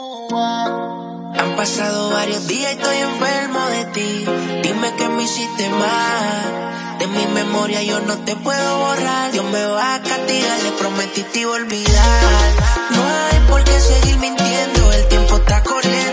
Han pasado varios días y estoy enfermo de ti. Dime que me hiciste mal. De mi memoria yo no te puedo borrar. Dios me va a castigar, le prometí te iba a olvidar. No hay por qué seguir mintiendo, el tiempo está corriendo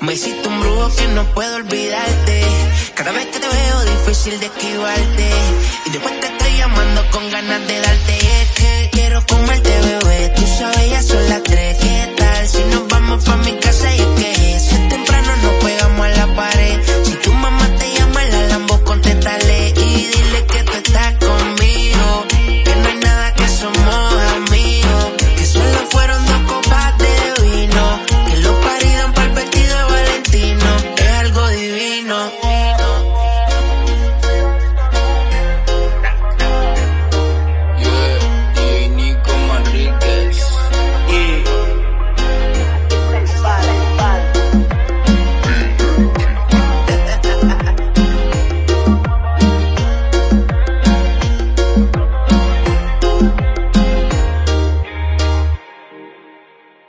Me hiciste un brujo que no puedo olvidarte. Cada vez que te veo difícil de esquivarte. Y después te estoy llamando con ganas de